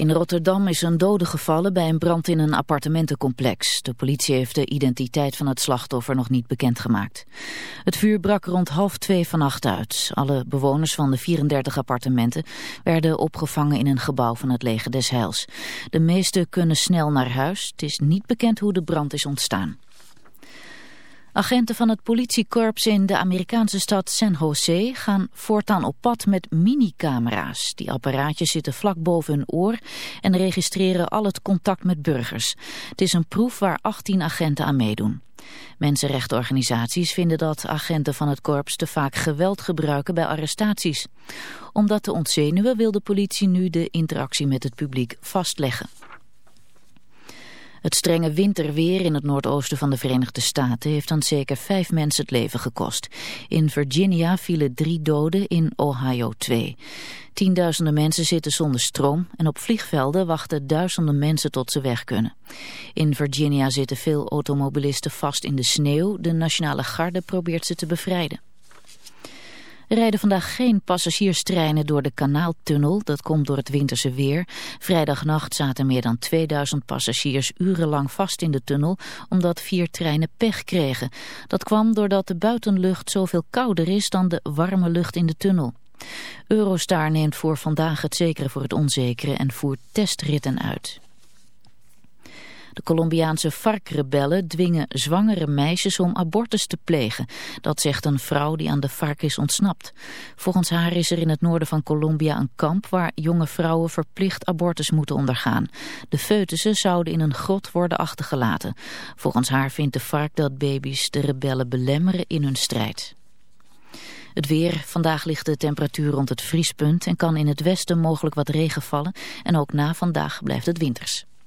In Rotterdam is een dode gevallen bij een brand in een appartementencomplex. De politie heeft de identiteit van het slachtoffer nog niet bekendgemaakt. Het vuur brak rond half twee vannacht uit. Alle bewoners van de 34 appartementen werden opgevangen in een gebouw van het leger des Heils. De meesten kunnen snel naar huis. Het is niet bekend hoe de brand is ontstaan. Agenten van het politiekorps in de Amerikaanse stad San Jose gaan voortaan op pad met minicamera's. Die apparaatjes zitten vlak boven hun oor en registreren al het contact met burgers. Het is een proef waar 18 agenten aan meedoen. Mensenrechtenorganisaties vinden dat agenten van het korps te vaak geweld gebruiken bij arrestaties. Om dat te ontzenuwen wil de politie nu de interactie met het publiek vastleggen. Het strenge winterweer in het noordoosten van de Verenigde Staten heeft dan zeker vijf mensen het leven gekost. In Virginia vielen drie doden, in Ohio twee. Tienduizenden mensen zitten zonder stroom en op vliegvelden wachten duizenden mensen tot ze weg kunnen. In Virginia zitten veel automobilisten vast in de sneeuw. De Nationale Garde probeert ze te bevrijden. Er rijden vandaag geen passagierstreinen door de kanaaltunnel. Dat komt door het winterse weer. Vrijdagnacht zaten meer dan 2000 passagiers urenlang vast in de tunnel... omdat vier treinen pech kregen. Dat kwam doordat de buitenlucht zoveel kouder is dan de warme lucht in de tunnel. Eurostar neemt voor vandaag het zekere voor het onzekere en voert testritten uit. De Colombiaanse FARC-rebellen dwingen zwangere meisjes om abortus te plegen. Dat zegt een vrouw die aan de FARC is ontsnapt. Volgens haar is er in het noorden van Colombia een kamp waar jonge vrouwen verplicht abortus moeten ondergaan. De foetussen zouden in een grot worden achtergelaten. Volgens haar vindt de FARC dat baby's de rebellen belemmeren in hun strijd. Het weer. Vandaag ligt de temperatuur rond het vriespunt en kan in het westen mogelijk wat regen vallen. En ook na vandaag blijft het winters.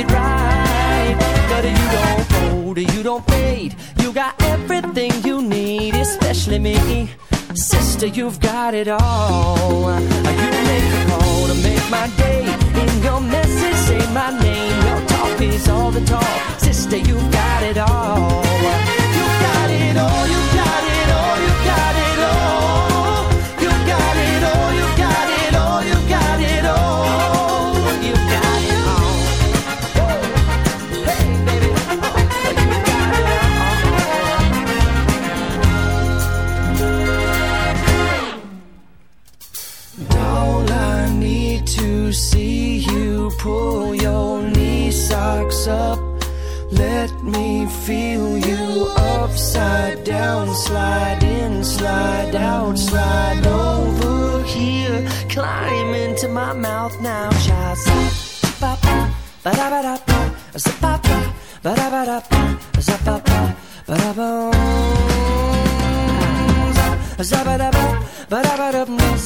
It right. But you don't fold, you don't fade. You got everything you need, especially me. Sister, you've got it all. You make a call to make my day. In your message, say my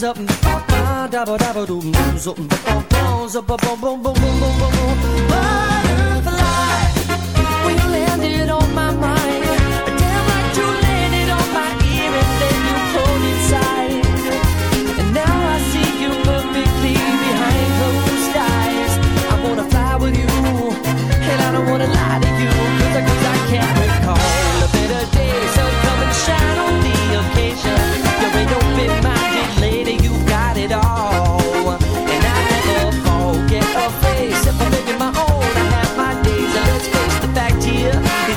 ba-dabba-dum, zup, ba-ba, dabba-dabba-dum, zup, ba-ba-bum, zup-ba-bum-bum-bum-bum-bum-bum. Butterfly, when you landed on my mind, damn like you landed on my ear and then you pulled inside. And now I see you perfectly behind closed eyes. I wanna fly with you, and I don't wanna lie to you, 'cause I, 'cause I can't recall a better day. So come and shine on the occasion.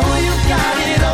know you got it all.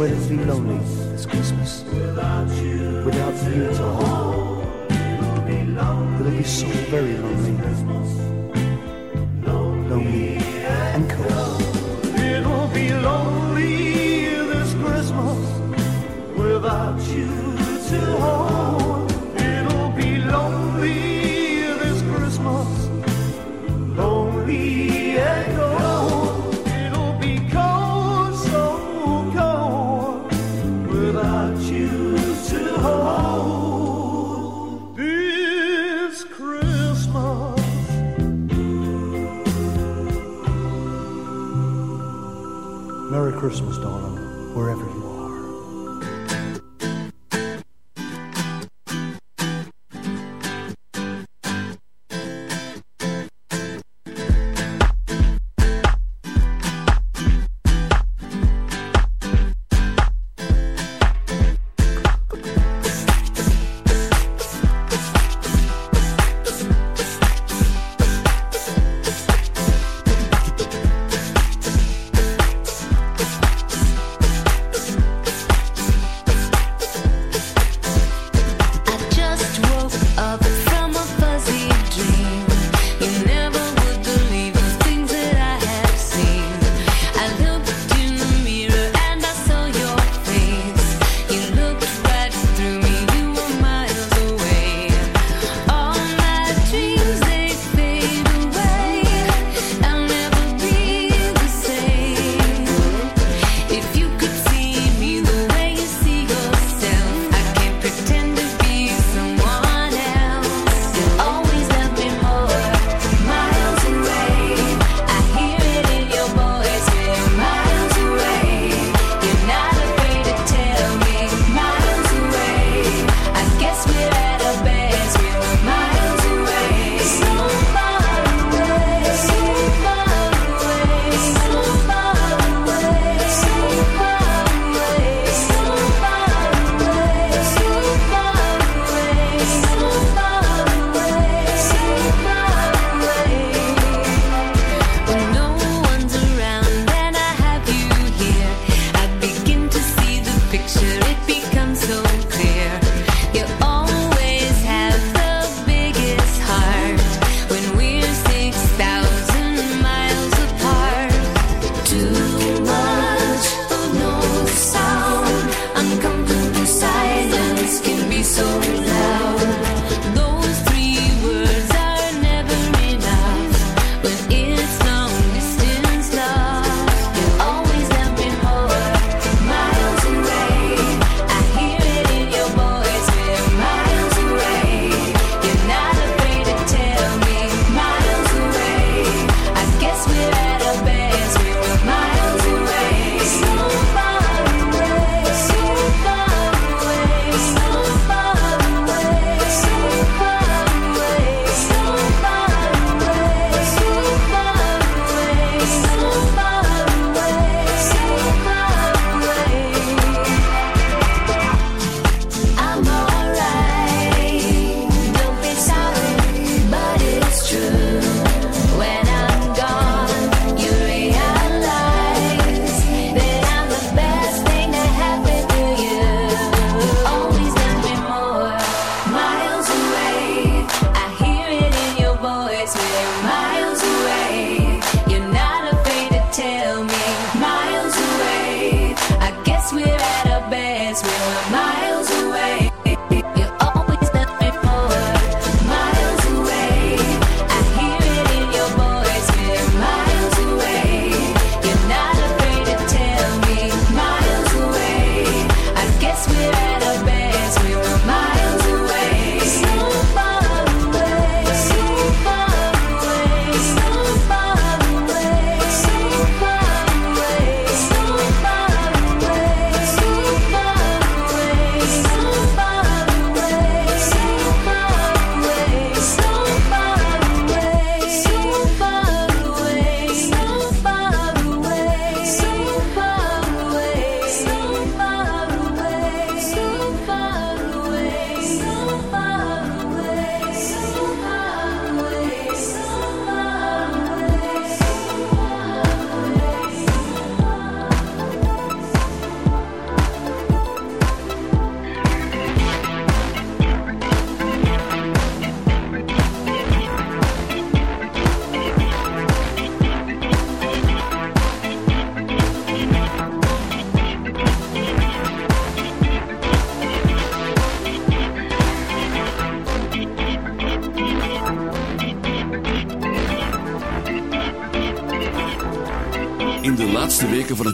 It'll be lonely this Christmas without you, without you, Tom. It'll be so very lonely.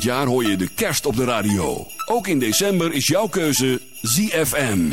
jaar hoor je de kerst op de radio. Ook in december is jouw keuze ZFM.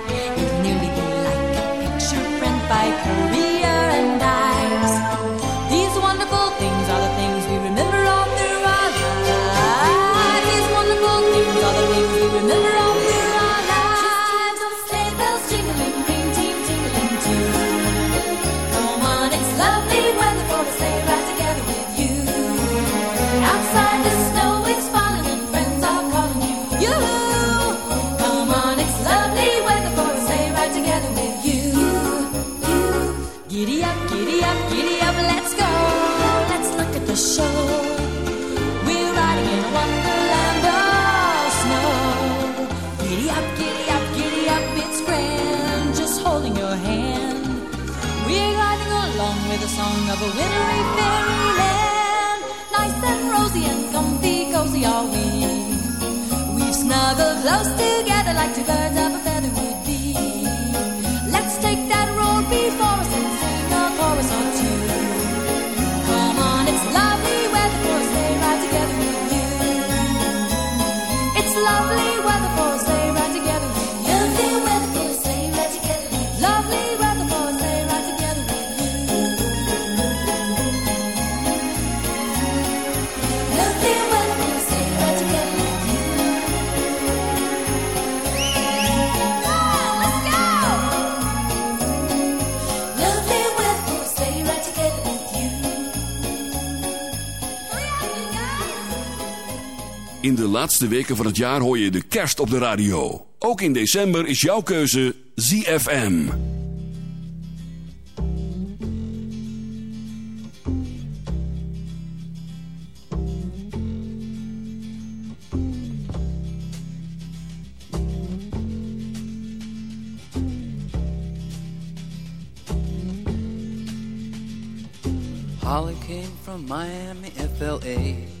Like two birds In de laatste weken van het jaar hoor je de kerst op de radio. Ook in december is jouw keuze ZFM. Holly came from Miami, FLA.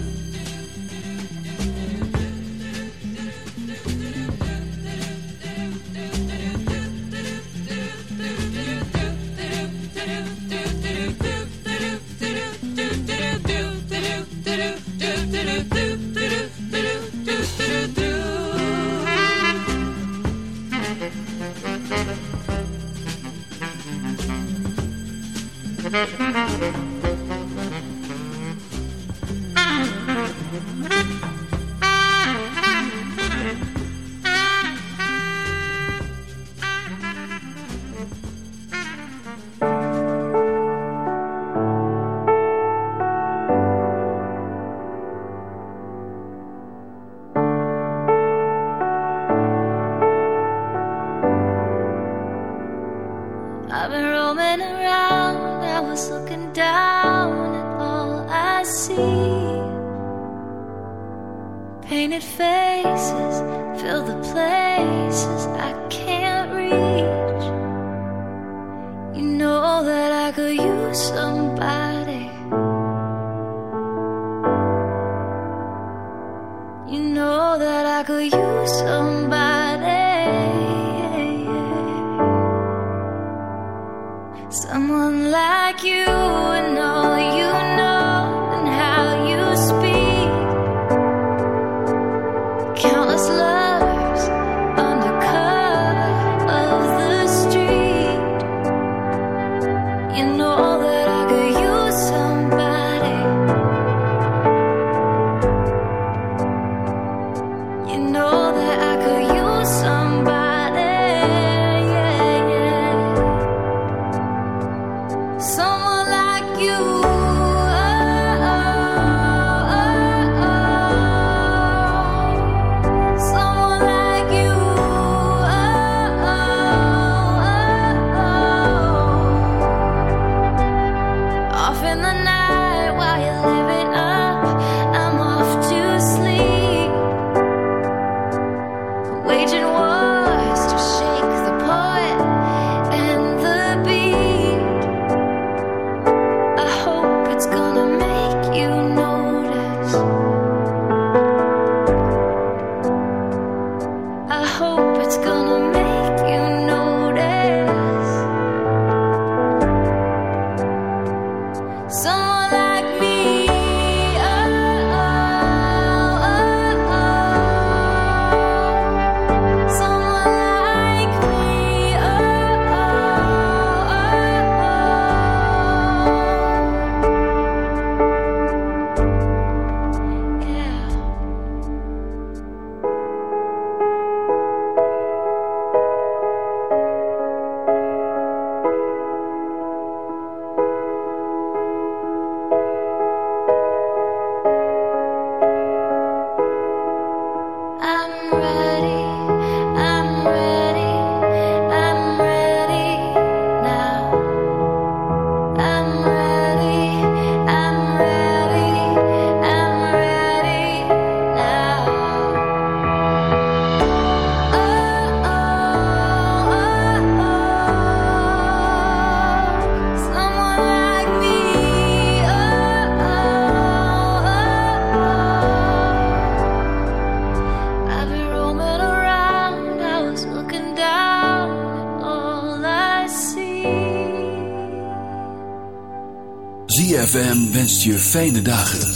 ZFM wenst je fijne dagen.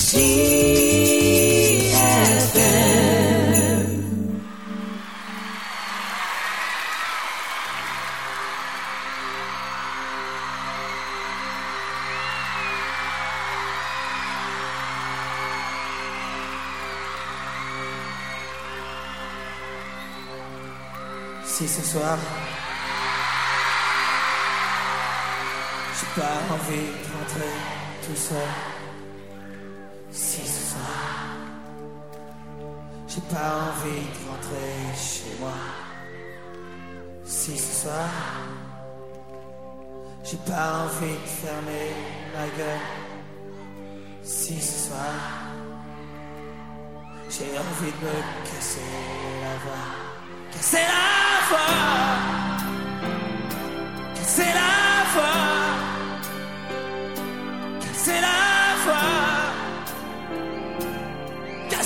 Si ce soir, j'ai pas envie de rentrer tout seul. Si ce soir, j'ai pas envie de rentrer chez moi. Si ce soir, j'ai pas envie de fermer ma gueule. Si ce soir, j'ai envie de me casser la voix. Casser la voix Casser la voix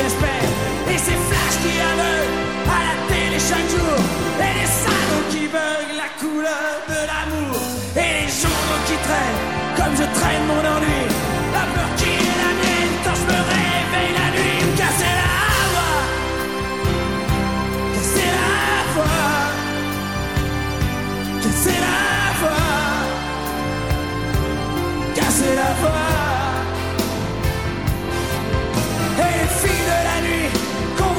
et ces flashs qui aveuglent à la télé chaque jour. Et les salons qui veulent la couleur de l'amour. Et les journaux qui traînent comme je traîne mon ennui. La peur qui est la mienne quand je me réveille la nuit. Me casser la voix Casser la voix Casser la voix Casser la voix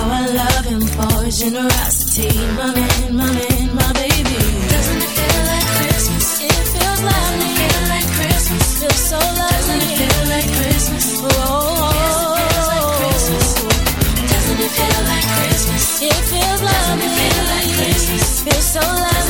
How I love him for his generosity, my man, my man, my baby. Doesn't it feel like Christmas? It feels lovely. Doesn't it feel like Christmas? Feels so lovely. Doesn't it feel like Christmas? Oh, doesn't it feel like Christmas? It feels lovely. Doesn't it feel like Christmas? Feels so lovely.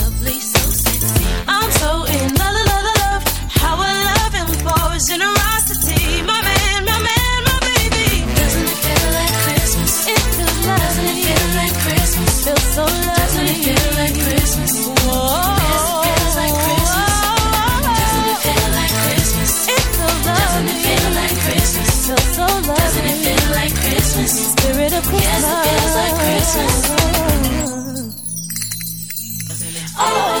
Christmas? It feels lovely. Doesn't it feel like Christmas? Feels so lovely. Doesn't it feel like Christmas? Feels like Christmas. Doesn't it feel like Christmas? It feels lovely. Doesn't it feel like Christmas? Feels so lovely. Doesn't it feel like Christmas? Spirit of Christmas. Yes, it feels like Christmas. De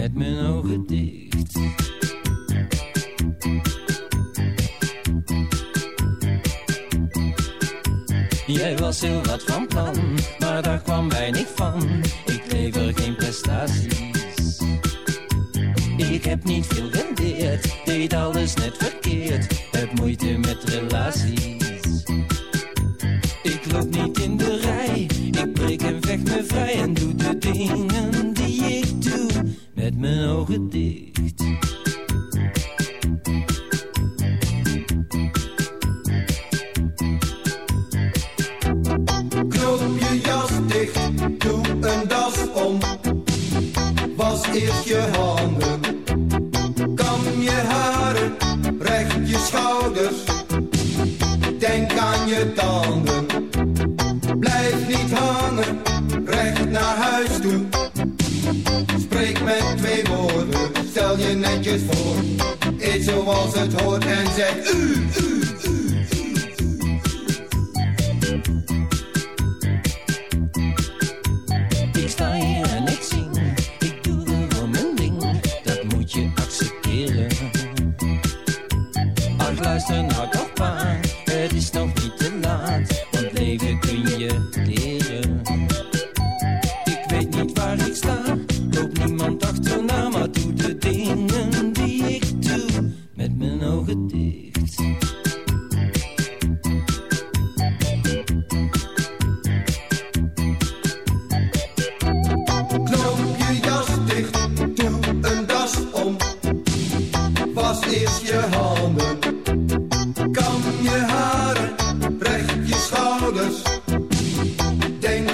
Met mijn ogen dicht. Jij was heel wat van plan, maar daar kwam weinig van. Ik lever geen prestaties. Ik heb niet veel geleerd, deed alles net verkeerd. Heb moeite met relaties. Mijn ogen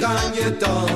kan je dan?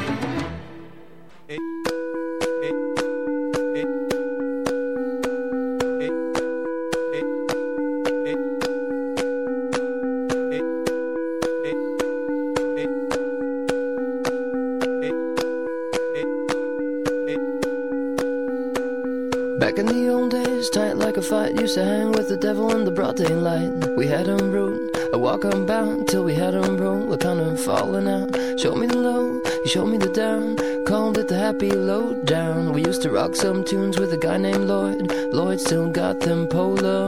Some tunes with a guy named Lloyd. Lloyd still got them Polaroids.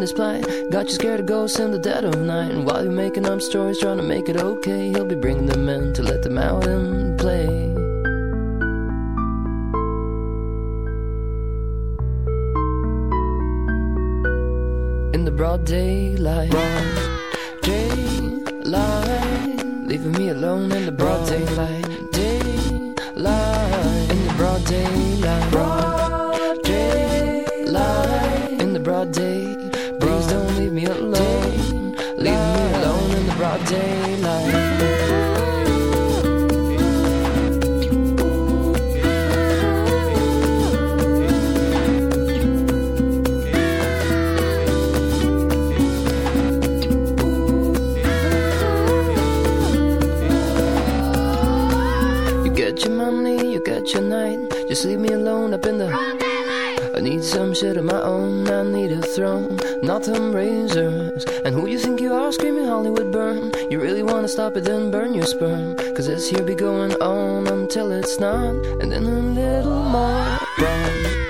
His plight. Got you scared of ghosts in the dead of night. And while you're making up stories, trying to make it okay, he'll be bringing them in to let them out and play. In the broad daylight. Daylight. Leaving me alone in the broad daylight. Daylight. In the broad daylight. Just leave me alone up in the. I need some shit of my own. I need a throne, not them razors. And who you think you are screaming Hollywood burn? You really wanna stop it, then burn your sperm. Cause this here be going on until it's not. And then a little more brown